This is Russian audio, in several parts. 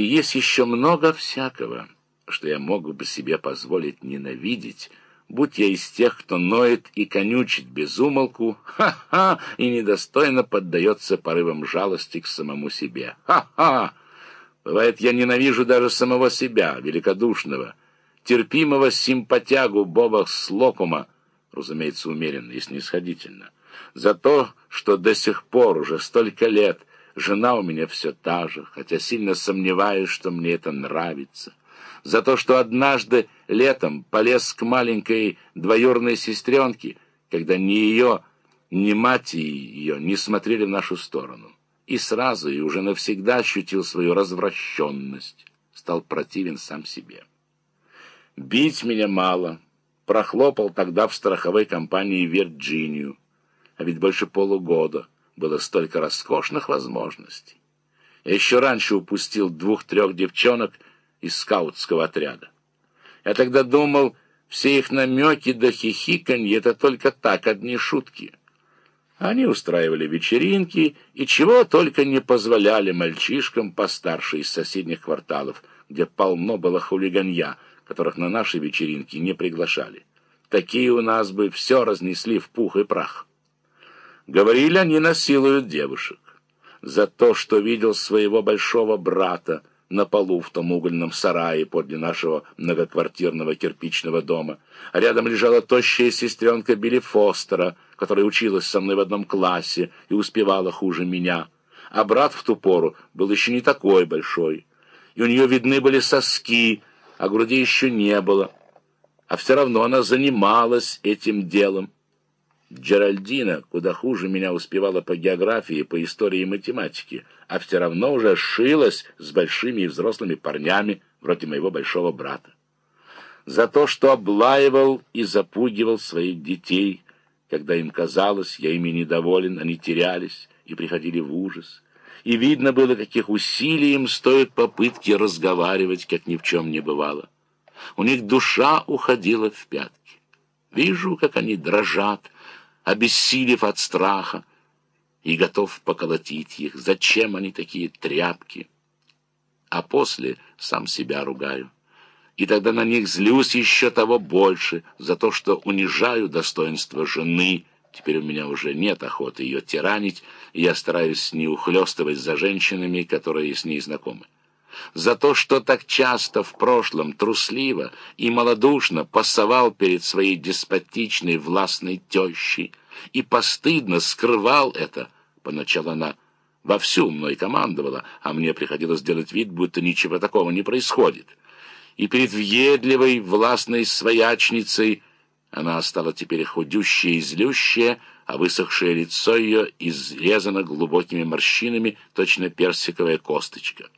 И есть еще много всякого, что я мог бы себе позволить ненавидеть, будь я из тех, кто ноет и конючит без умолку, ха-ха, и недостойно поддается порывам жалости к самому себе. Ха-ха! Бывает, я ненавижу даже самого себя, великодушного, терпимого симпатягу Боба Слокума, разумеется, умеренно и снисходительно, за то, что до сих пор, уже столько лет, жена у меня все та же, хотя сильно сомневаюсь, что мне это нравится за то, что однажды летом полез к маленькой двоюродной сестренке, когда ни ее, ни мать ее не смотрели в нашу сторону. И сразу, и уже навсегда ощутил свою развращенность, стал противен сам себе. Бить меня мало, прохлопал тогда в страховой компании «Вирджинию», а ведь больше полугода было столько роскошных возможностей. Я еще раньше упустил двух-трех девчонок — из скаутского отряда. Я тогда думал, все их намеки да хихиканье — это только так, одни шутки. Они устраивали вечеринки и чего только не позволяли мальчишкам постарше из соседних кварталов, где полно было хулиганья, которых на наши вечеринки не приглашали. Такие у нас бы все разнесли в пух и прах. Говорили, они насилуют девушек. За то, что видел своего большого брата, на полу в том угольном сарае подле нашего многоквартирного кирпичного дома. А рядом лежала тощая сестренка Билли Фостера, которая училась со мной в одном классе и успевала хуже меня. А брат в ту пору был еще не такой большой. И у нее видны были соски, а груди еще не было. А все равно она занималась этим делом. Джеральдина куда хуже меня успевала по географии, по истории и математике, а все равно уже шилась с большими и взрослыми парнями, вроде моего большого брата. За то, что облаивал и запугивал своих детей, когда им казалось, я ими недоволен, они терялись и приходили в ужас. И видно было, каких усилий им стоят попытки разговаривать, как ни в чем не бывало. У них душа уходила в пятки. Вижу, как они дрожат, обессилев от страха, и готов поколотить их. Зачем они такие тряпки? А после сам себя ругаю. И тогда на них злюсь еще того больше за то, что унижаю достоинство жены. Теперь у меня уже нет охоты ее тиранить, и я стараюсь не ухлёстывать за женщинами, которые с ней знакомы за то, что так часто в прошлом трусливо и малодушно пасовал перед своей деспотичной властной тещей и постыдно скрывал это. Поначалу она вовсю мной командовала, а мне приходилось делать вид, будто ничего такого не происходит. И перед въедливой властной своячницей она стала теперь худющая и злющая, а высохшее лицо ее изрезано глубокими морщинами, точно персиковая косточка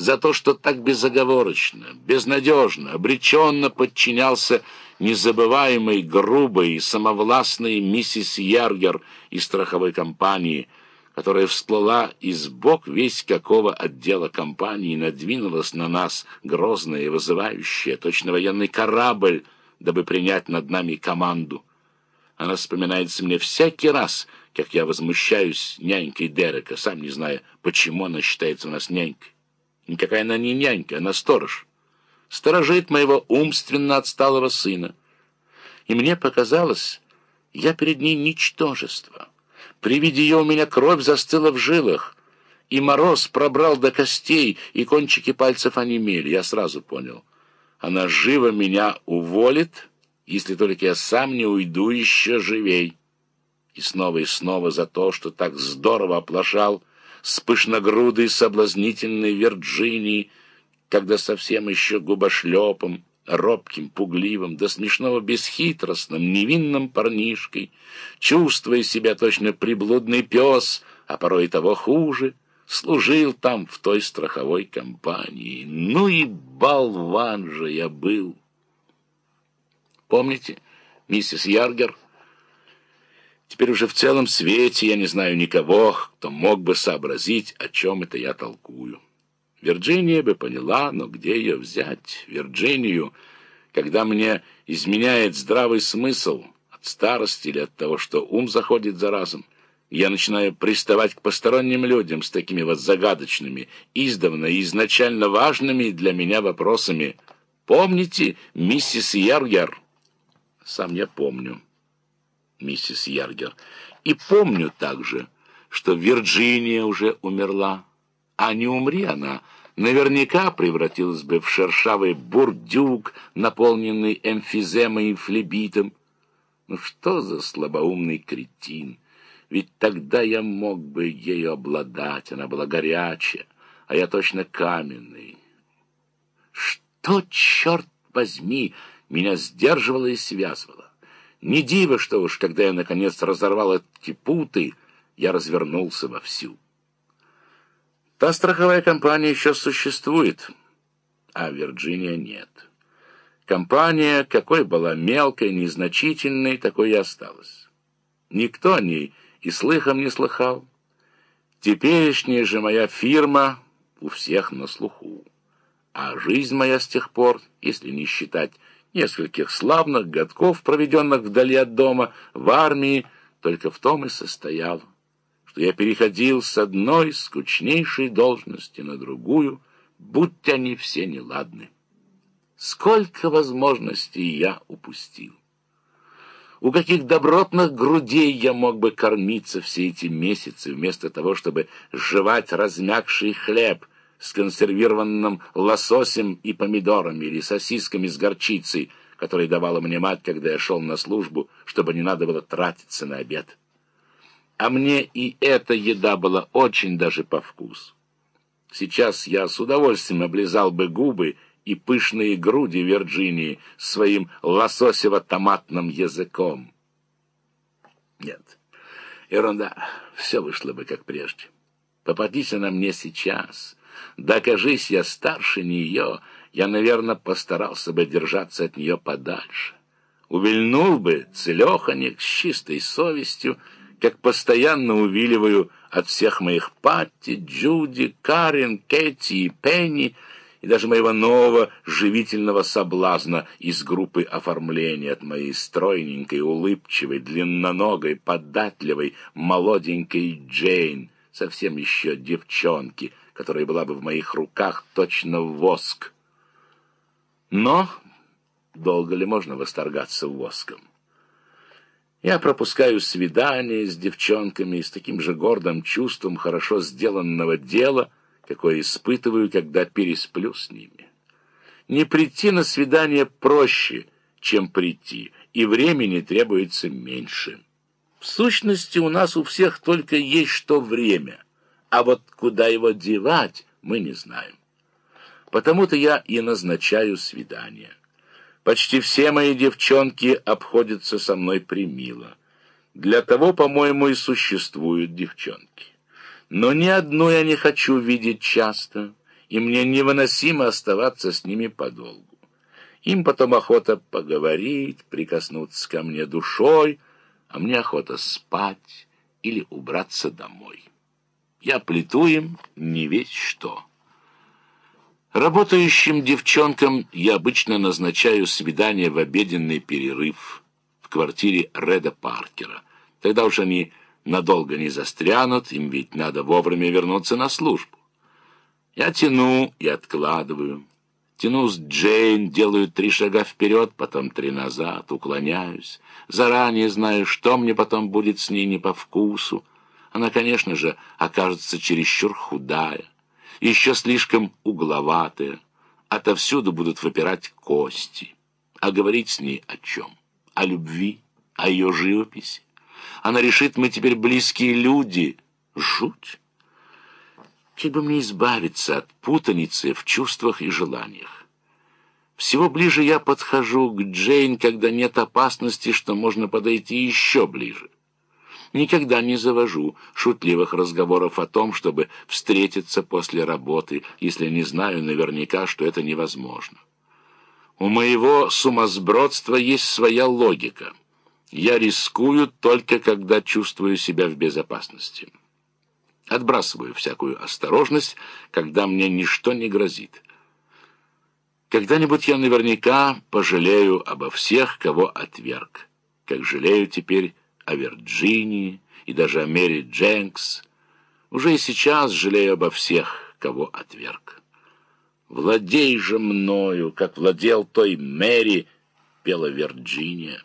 за то, что так безоговорочно, безнадежно, обреченно подчинялся незабываемой, грубой и самовластной миссис Яргер из страховой компании, которая всплыла из бок весь какого отдела компании надвинулась на нас, грозная и вызывающая, точно военный корабль, дабы принять над нами команду. Она вспоминается мне всякий раз, как я возмущаюсь нянькой Дерека, сам не зная, почему она считается у нас нянькой. Никакая она не нянька, она сторож. Сторожит моего умственно отсталого сына. И мне показалось, я перед ней ничтожество. При виде ее у меня кровь застыла в жилах, и мороз пробрал до костей, и кончики пальцев онемели. Я сразу понял. Она живо меня уволит, если только я сам не уйду еще живей. И снова и снова за то, что так здорово оплошал, с пышногрудой соблазнительной Вирджинии, когда совсем еще губошлепом, робким, пугливым, до смешного бесхитростным, невинным парнишкой, чувствуя себя точно приблудный пес, а порой того хуже, служил там в той страховой компании. Ну и болван же я был! Помните, миссис Яргер — Теперь уже в целом свете я не знаю никого, кто мог бы сообразить, о чем это я толкую. Вирджиния бы поняла, но где ее взять? Вирджинию, когда мне изменяет здравый смысл от старости или от того, что ум заходит за разум. Я начинаю приставать к посторонним людям с такими вот загадочными, издавна и изначально важными для меня вопросами. Помните, миссис Яргер? Сам я помню, миссис Яргер. И помню также, что Вирджиния уже умерла. А не умри она, наверняка превратилась бы в шершавый бурдюк, наполненный эмфиземой и флебитом. Ну что за слабоумный кретин! Ведь тогда я мог бы ею обладать, она была горячая, а я точно каменный. Что, черт возьми, меня сдерживало и связывало? Не диво, что уж, когда я, наконец, разорвал эти путы, я развернулся вовсю. Та страховая компания еще существует, а Вирджиния нет. Компания, какой была мелкой, незначительной, такой и осталась. Никто о ней и слыхом не слыхал. Теперешняя же моя фирма у всех на слуху. А жизнь моя с тех пор, если не считать нескольких славных годков, проведенных вдали от дома, в армии, только в том и состояла, что я переходил с одной скучнейшей должности на другую, будь они все неладны. Сколько возможностей я упустил! У каких добротных грудей я мог бы кормиться все эти месяцы, вместо того, чтобы жевать размягший хлеб с консервированным лососем и помидорами или сосисками с горчицей, которые давала мне мать, когда я шел на службу, чтобы не надо было тратиться на обед. А мне и эта еда была очень даже по вкусу. Сейчас я с удовольствием облизал бы губы и пышные груди Вирджинии своим лососево-томатным языком. Нет, ерунда, все вышло бы как прежде. Попадись она мне сейчас, докажись я старше нее, я, наверное, постарался бы держаться от нее подальше. Увильнул бы целеханик с чистой совестью, как постоянно увиливаю от всех моих Патти, Джуди, Карен, Кэти и Пенни, и даже моего нового живительного соблазна из группы оформления от моей стройненькой, улыбчивой, длинноногой, податливой, молоденькой Джейн, совсем еще девчонки, которая была бы в моих руках точно воск. Но долго ли можно восторгаться воском? Я пропускаю свидания с девчонками с таким же гордым чувством хорошо сделанного дела — какое испытываю, когда пересплю с ними. Не прийти на свидание проще, чем прийти, и времени требуется меньше. В сущности, у нас у всех только есть что время, а вот куда его девать, мы не знаем. Потому-то я и назначаю свидание. Почти все мои девчонки обходятся со мной примило. Для того, по-моему, и существуют девчонки. Но ни одну я не хочу видеть часто, и мне невыносимо оставаться с ними подолгу. Им потом охота поговорить, прикоснуться ко мне душой, а мне охота спать или убраться домой. Я плету им не весь что. Работающим девчонкам я обычно назначаю свидание в обеденный перерыв в квартире Реда Паркера. Тогда уж они надолго не застрянут, им ведь надо вовремя вернуться на службу. Я тяну и откладываю. Тяну с Джейн, делаю три шага вперед, потом три назад, уклоняюсь. Заранее знаю, что мне потом будет с ней не по вкусу. Она, конечно же, окажется чересчур худая, еще слишком угловатая. Отовсюду будут выпирать кости. А говорить с ней о чем? О любви, о ее живописи. Она решит, мы теперь близкие люди. Жуть! Как бы мне избавиться от путаницы в чувствах и желаниях? Всего ближе я подхожу к Джейн, когда нет опасности, что можно подойти еще ближе. Никогда не завожу шутливых разговоров о том, чтобы встретиться после работы, если не знаю наверняка, что это невозможно. У моего сумасбродства есть своя логика — я рискую только когда чувствую себя в безопасности. Отбрасываю всякую осторожность, когда мне ничто не грозит. Когда-нибудь я наверняка пожалею обо всех, кого отверг, как жалею теперь о Вирджинии и даже о Мэри Дженкс. Уже и сейчас жалею обо всех, кого отверг. «Владей же мною, как владел той Мэри», — пела Вирджиния.